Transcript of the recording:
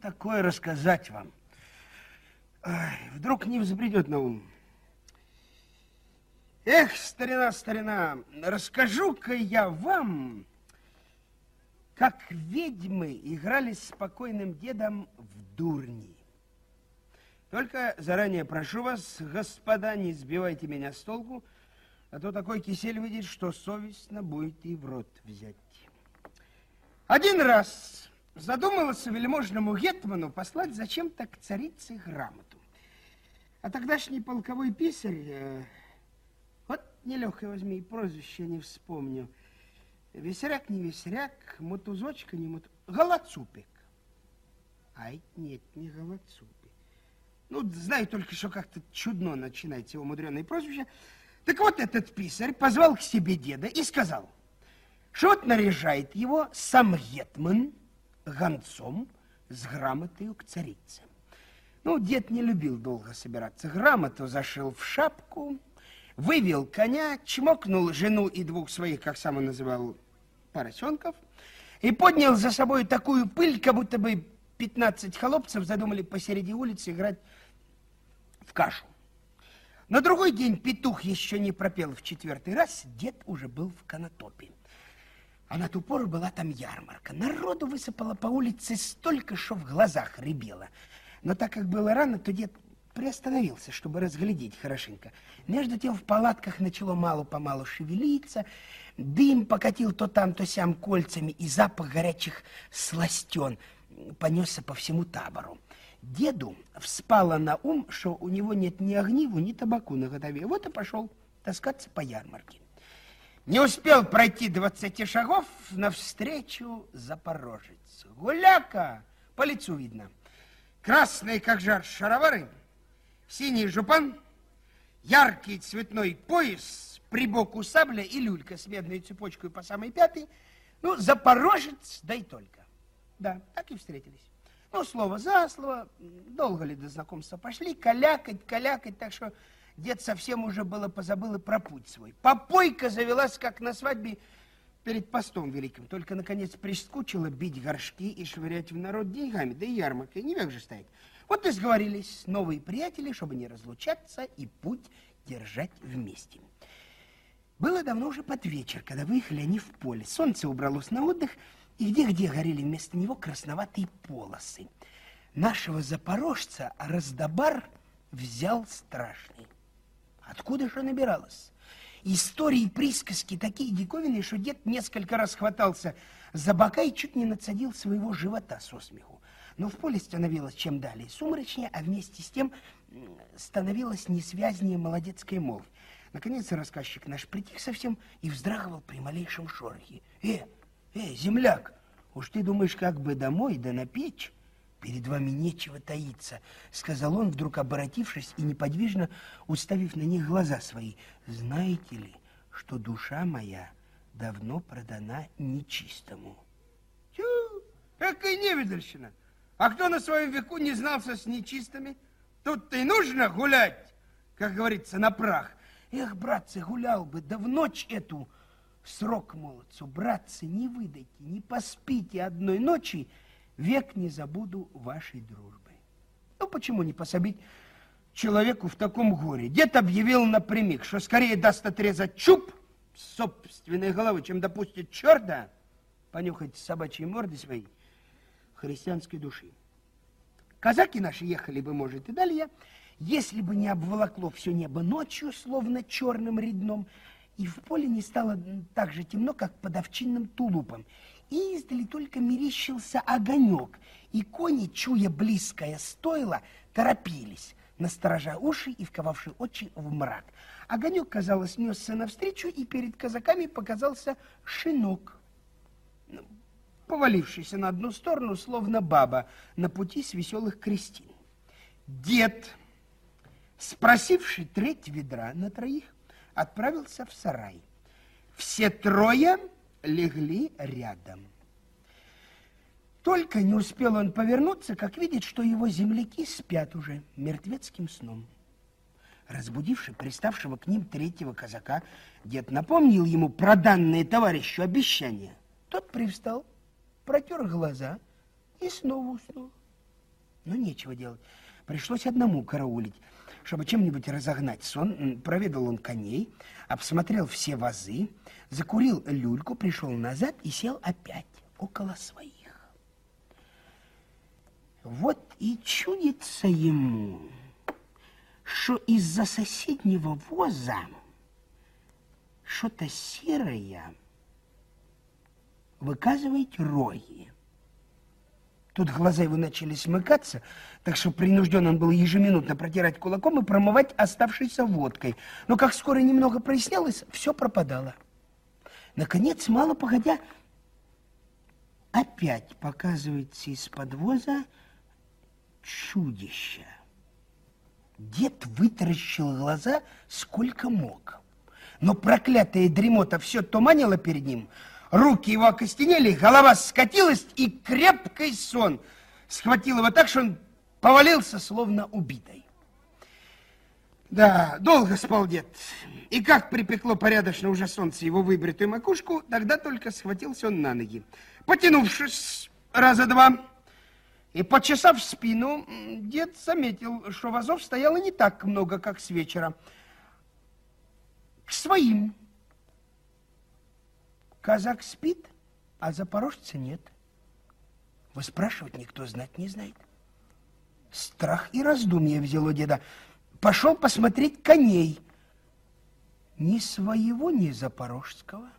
такое рассказать вам. Ай, вдруг не взбредет на ум. Эх, старина, старина, расскажу-ка я вам, как ведьмы играли с спокойным дедом в дурни. Только заранее прошу вас, господа, не сбивайте меня с толку, а то такой кисель выйдет, что совестно будет и в рот взять. Один раз задумался вельможному гетману послать зачем-то к царице грамоту. А тогдашний полковой писарь, э, вот нелегкое возьми, и прозвище не вспомню, Весеряк не весеряк, мотузочка не моту... Голоцупик. Ай, нет, не голоцупик. Ну, знаю только, что как-то чудно начинается его мудреное прозвище. Так вот, этот писарь позвал к себе деда и сказал, что вот наряжает его сам Гетман гонцом с грамотой к царице. Ну, дед не любил долго собираться. Грамоту зашил в шапку, вывел коня, чмокнул жену и двух своих, как сам он называл, поросенков, и поднял за собой такую пыль, как будто бы 15 холопцев задумали посреди улицы играть в кашу. На другой день петух еще не пропел в четвертый раз, дед уже был в Конотопе. А на ту пору была там ярмарка. Народу высыпало по улице столько, что в глазах рябело. Но так как было рано, то дед приостановился, чтобы разглядеть хорошенько. Между тем в палатках начало мало-помалу шевелиться, дым покатил то там, то сям кольцами, и запах горячих сластен понесся по всему табору. Деду вспало на ум, что у него нет ни огниву, ни табаку на готове. Вот и пошел таскаться по ярмарке. Не успел пройти двадцати шагов навстречу запорожец. Гуляка! По лицу видно. Красные, как жар, шаровары, синий жупан, яркий цветной пояс, при боку сабля и люлька с медной цепочкой по самой пятой. Ну, запорожец, да и только. Да, так и встретились. Ну, слово за слово, долго ли до знакомства пошли, калякать, калякать, так что дед совсем уже было позабыл и про путь свой. Попойка завелась, как на свадьбе перед постом великим, только, наконец, прискучило бить горшки и швырять в народ деньгами, да и ярмаркой, не век же стоять. Вот и сговорились новые приятели, чтобы не разлучаться и путь держать вместе. Было давно уже под вечер, когда выехали они в поле. Солнце убралось на отдых, и где-где горели вместо него красноватые полосы. Нашего запорожца раздобар взял страшный. Откуда же набиралось? Истории и присказки такие диковинные, что дед несколько раз хватался за бока и чуть не надсадил своего живота со смеху. Но в поле становилось чем далее сумрачнее, а вместе с тем становилось несвязнее молодецкая молвь. Наконец рассказчик наш притих совсем и вздрагивал при малейшем шорохе. «Э, Эй, земляк, уж ты думаешь, как бы домой, да на печь? Перед вами нечего таиться, сказал он, вдруг обратившись и неподвижно уставив на них глаза свои. Знаете ли, что душа моя давно продана нечистому? Тю, какая невидальщина! А кто на своем веку не знался с нечистыми? Тут-то и нужно гулять, как говорится, на прах. Эх, братцы, гулял бы, да в ночь эту срок молодцу, братцы, не выдайте, не поспите одной ночи, век не забуду вашей дружбы. Ну, почему не пособить человеку в таком горе? Дед объявил напрямик, что скорее даст отрезать чуб собственной головы, чем допустит черта понюхать собачьи морды своей христианской души. Казаки наши ехали бы, может, и далее, если бы не обволокло все небо ночью, словно черным редном, и в поле не стало так же темно, как под овчинным тулупом. И издали только мерещился огонек, и кони, чуя близкое стойло, торопились, насторожа уши и вковавши очи в мрак. Огонек, казалось, несся навстречу, и перед казаками показался шинок, повалившийся на одну сторону, словно баба на пути с веселых крестин. Дед, спросивший треть ведра на троих, отправился в сарай. Все трое легли рядом. Только не успел он повернуться, как видит, что его земляки спят уже мертвецким сном. Разбудивший приставшего к ним третьего казака, дед напомнил ему про данное товарищу обещание. Тот привстал, протер глаза и снова уснул. Но нечего делать. Пришлось одному караулить, чтобы чем-нибудь разогнать сон. Проведал он коней, обсмотрел все вазы, закурил люльку, пришел назад и сел опять около своих. Вот и чудится ему, что из-за соседнего воза что-то серое выказывает роги. Тут глаза его начали смыкаться, так что принужден он был ежеминутно протирать кулаком и промывать оставшейся водкой. Но как скоро немного прояснялось, все пропадало. Наконец, мало погодя, опять показывается из подвоза чудище. Дед вытаращил глаза сколько мог. Но проклятая дремота все туманила перед ним. Руки его окостенели, голова скатилась, и крепкий сон схватил его так, что он повалился, словно убитый. Да, долго спал дед. И как припекло порядочно уже солнце его выбритую макушку, тогда только схватился он на ноги. Потянувшись раза два, и, почесав спину, дед заметил, что вазов стояло не так много, как с вечера. К своим. Казак спит, а запорожца нет. Вы спрашивать никто знать не знает. Страх и раздумье взяло деда. Пошел посмотреть коней. Ни своего, ни запорожского.